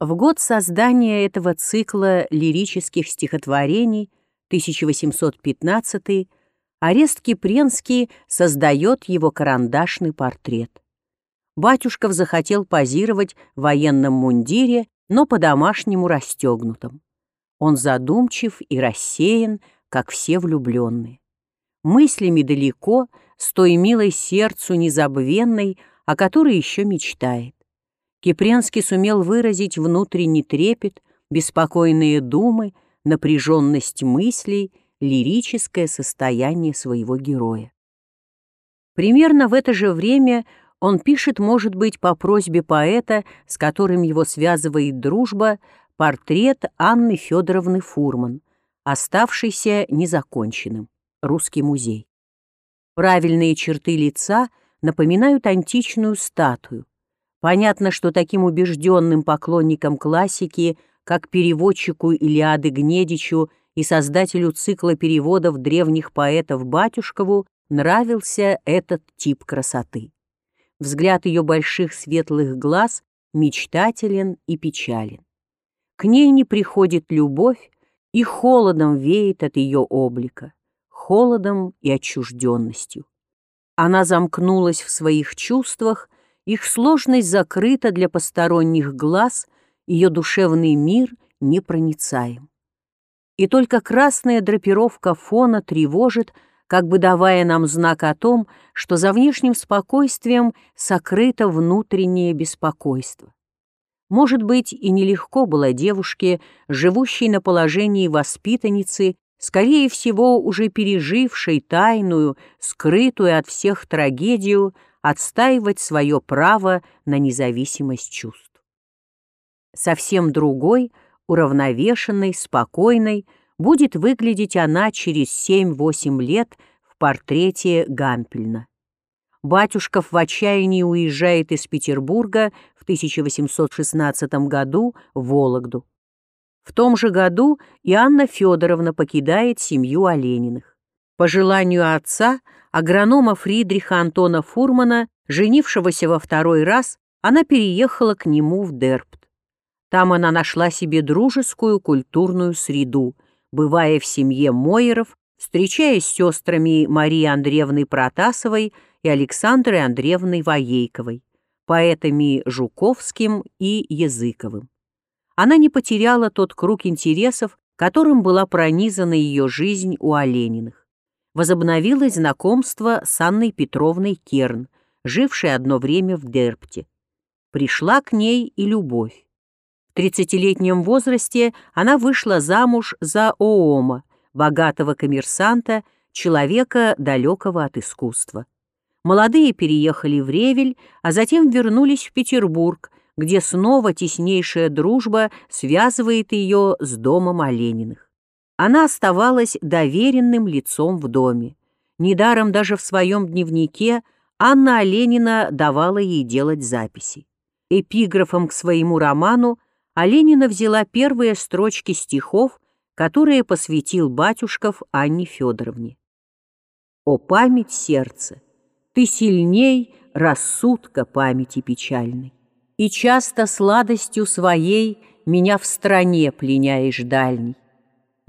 В год создания этого цикла лирических стихотворений 1815 Арест Кипренский создает его карандашный портрет. Батюшков захотел позировать в военном мундире, но по-домашнему расстегнутом. Он задумчив и рассеян, как все влюбленные. Мыслями далеко, с той милой сердцу незабвенной, о которой еще мечтает. Кипренский сумел выразить внутренний трепет, беспокойные думы, напряженность мыслей, лирическое состояние своего героя. Примерно в это же время он пишет, может быть, по просьбе поэта, с которым его связывает дружба, портрет Анны Федоровны Фурман, оставшийся незаконченным, Русский музей. Правильные черты лица напоминают античную статую, Понятно, что таким убежденным поклонникам классики, как переводчику Илиады Гнедичу и создателю цикла переводов древних поэтов Батюшкову, нравился этот тип красоты. Взгляд ее больших светлых глаз мечтателен и печален. К ней не приходит любовь, и холодом веет от ее облика, холодом и отчужденностью. Она замкнулась в своих чувствах их сложность закрыта для посторонних глаз, ее душевный мир непроницаем. И только красная драпировка фона тревожит, как бы давая нам знак о том, что за внешним спокойствием сокрыто внутреннее беспокойство. Может быть, и нелегко было девушке, живущей на положении воспитанницы, скорее всего, уже пережившей тайную, скрытую от всех трагедию, отстаивать свое право на независимость чувств. Совсем другой, уравновешенной, спокойной будет выглядеть она через 7-8 лет в портрете Гампельна. Батюшков в отчаянии уезжает из Петербурга в 1816 году в Вологду. В том же году и Анна Федоровна покидает семью Олениных. По желанию отца – агронома Фридриха Антона Фурмана, женившегося во второй раз, она переехала к нему в Дерпт. Там она нашла себе дружескую культурную среду, бывая в семье Мойеров, встречаясь с сестрами Марии Андреевной Протасовой и Александрой Андреевной Воейковой, поэтами Жуковским и Языковым. Она не потеряла тот круг интересов, которым была пронизана ее жизнь у Олениных возобновилось знакомство с Анной Петровной Керн, жившей одно время в Дерпте. Пришла к ней и любовь. В тридцатилетнем возрасте она вышла замуж за Оома, богатого коммерсанта, человека, далекого от искусства. Молодые переехали в Ревель, а затем вернулись в Петербург, где снова теснейшая дружба связывает ее с домом Олениных. Она оставалась доверенным лицом в доме. Недаром даже в своем дневнике Анна Оленина давала ей делать записи. Эпиграфом к своему роману Оленина взяла первые строчки стихов, которые посвятил батюшков Анне Федоровне. «О память сердца! Ты сильней рассудка памяти печальной, и часто сладостью своей меня в стране пленяешь дальней.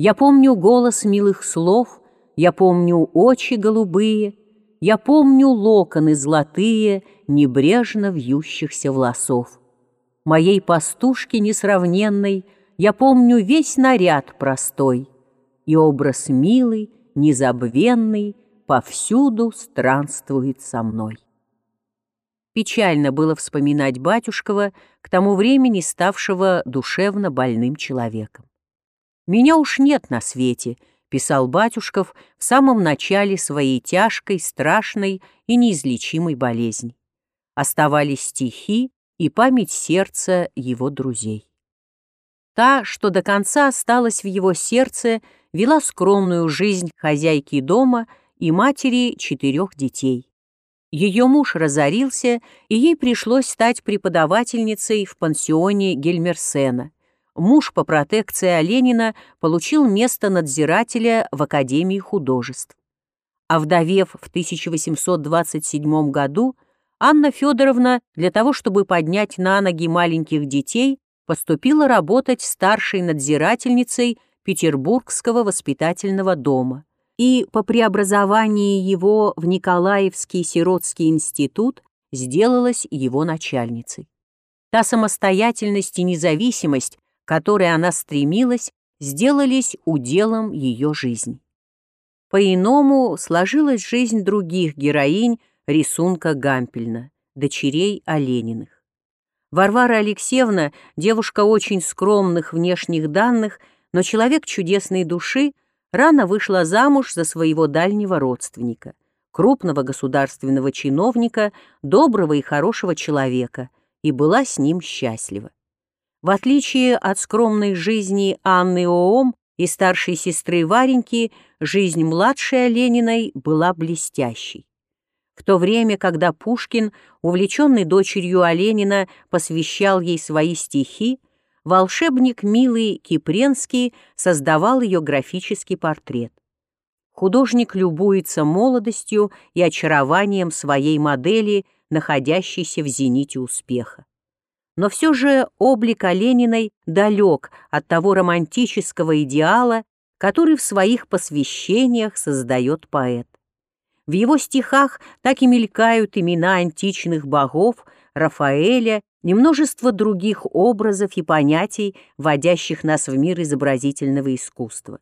Я помню голос милых слов, я помню очи голубые, я помню локоны золотые, небрежно вьющихся волосов. Моей пастушки несравненной я помню весь наряд простой, и образ милый, незабвенный повсюду странствует со мной. Печально было вспоминать батюшкова, к тому времени ставшего душевно больным человеком. «Меня уж нет на свете», — писал Батюшков в самом начале своей тяжкой, страшной и неизлечимой болезни. Оставались стихи и память сердца его друзей. Та, что до конца осталась в его сердце, вела скромную жизнь хозяйки дома и матери четырех детей. Ее муж разорился, и ей пришлось стать преподавательницей в пансионе Гельмерсена — муж по протекции Оленина получил место надзирателя в Академии художеств. А вдовев в 1827 году, Анна Федоровна для того, чтобы поднять на ноги маленьких детей, поступила работать старшей надзирательницей Петербургского воспитательного дома и по преобразовании его в Николаевский сиротский институт сделалась его начальницей. Та самостоятельность и независимость, которой она стремилась, сделались уделом ее жизни. По-иному сложилась жизнь других героинь рисунка Гампельна, дочерей Олениных. Варвара Алексеевна, девушка очень скромных внешних данных, но человек чудесной души, рано вышла замуж за своего дальнего родственника, крупного государственного чиновника, доброго и хорошего человека, и была с ним счастлива. В отличие от скромной жизни Анны Оом и старшей сестры Вареньки, жизнь младшей Олениной была блестящей. В то время, когда Пушкин, увлеченный дочерью Оленина, посвящал ей свои стихи, волшебник милый Кипренский создавал ее графический портрет. Художник любуется молодостью и очарованием своей модели, находящейся в зените успеха. Но все же облик Олениной далек от того романтического идеала, который в своих посвящениях создает поэт. В его стихах так и мелькают имена античных богов, Рафаэля и множество других образов и понятий, вводящих нас в мир изобразительного искусства.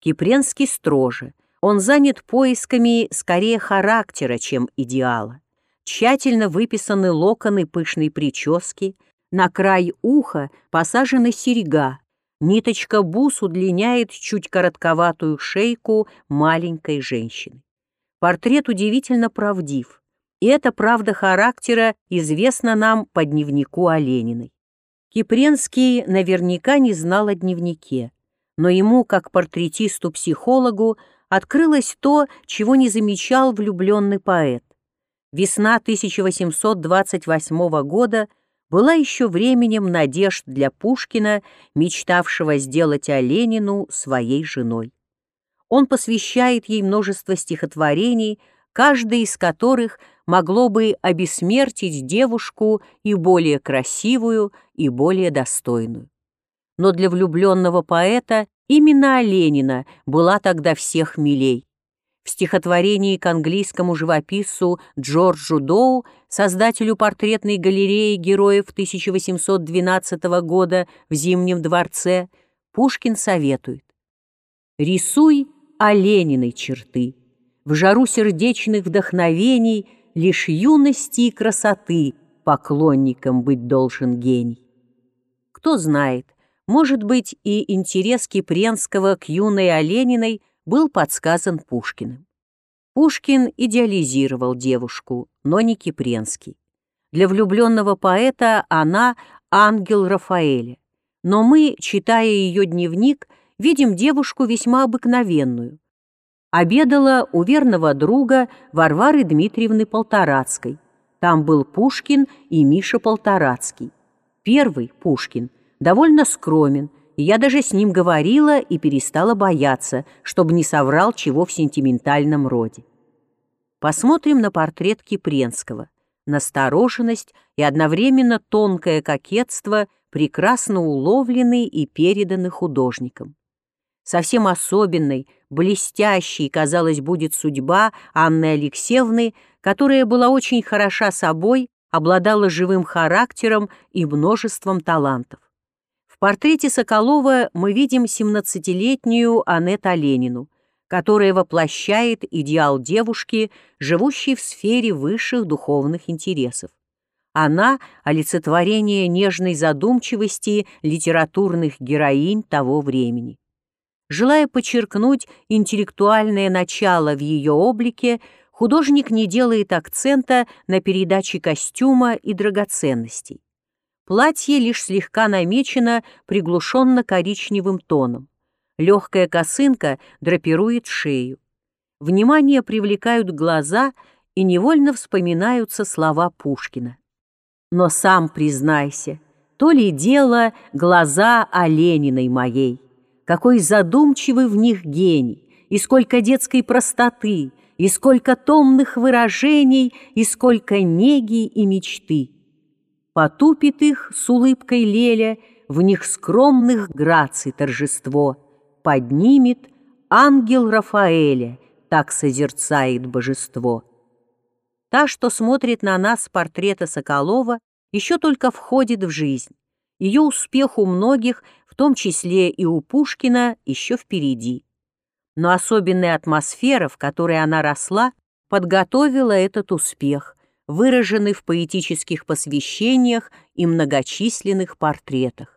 Кипренский строже. Он занят поисками скорее характера, чем идеала. Тщательно выписаны локоны пышной прически, на край уха посажены серьга, ниточка бус удлиняет чуть коротковатую шейку маленькой женщины. Портрет удивительно правдив, и эта правда характера известна нам по дневнику Олениной. Кипренский наверняка не знал о дневнике, но ему, как портретисту-психологу, открылось то, чего не замечал влюбленный поэт. Весна 1828 года была еще временем надежд для Пушкина, мечтавшего сделать Оленину своей женой он посвящает ей множество стихотворений, каждое из которых могло бы обесмертить девушку и более красивую, и более достойную. Но для влюбленного поэта именно Оленина была тогда всех милей. В стихотворении к английскому живописцу Джорджу Доу, создателю портретной галереи героев 1812 года в Зимнем дворце, Пушкин советует «Рисуй Олениной черты. В жару сердечных вдохновений Лишь юности и красоты Поклонником быть должен гений. Кто знает, может быть, и интерес Кипренского к юной Олениной был подсказан Пушкиным. Пушкин идеализировал девушку, но не Кипренский. Для влюбленного поэта она — ангел Рафаэля. Но мы, читая ее дневник, видим девушку весьма обыкновенную. Обедала у верного друга Варвары Дмитриевны Полторацкой. Там был Пушкин и Миша Полторацкий. Первый, Пушкин, довольно скромен, и я даже с ним говорила и перестала бояться, чтобы не соврал чего в сентиментальном роде. Посмотрим на портрет Кипренского. Настороженность и одновременно тонкое кокетство прекрасно уловлены и переданы художником совсем особенной, блестящей, казалось, будет судьба Анны Алексеевны, которая была очень хороша собой, обладала живым характером и множеством талантов. В портрете Соколова мы видим 17-летнюю Аннет Оленину, которая воплощает идеал девушки, живущей в сфере высших духовных интересов. Она — олицетворение нежной задумчивости литературных героинь того времени. Желая подчеркнуть интеллектуальное начало в ее облике, художник не делает акцента на передаче костюма и драгоценностей. Платье лишь слегка намечено приглушенно-коричневым тоном. Легкая косынка драпирует шею. Внимание привлекают глаза и невольно вспоминаются слова Пушкина. Но сам признайся, то ли дело глаза Олениной моей какой задумчивый в них гений, и сколько детской простоты, и сколько томных выражений, и сколько неги и мечты. Потупит их с улыбкой Леля, в них скромных граций торжество, поднимет ангел Рафаэля, так созерцает божество. Та, что смотрит на нас с портрета Соколова, еще только входит в жизнь. Ее успех у многих, в том числе и у Пушкина, еще впереди. Но особенная атмосфера, в которой она росла, подготовила этот успех, выраженный в поэтических посвящениях и многочисленных портретах.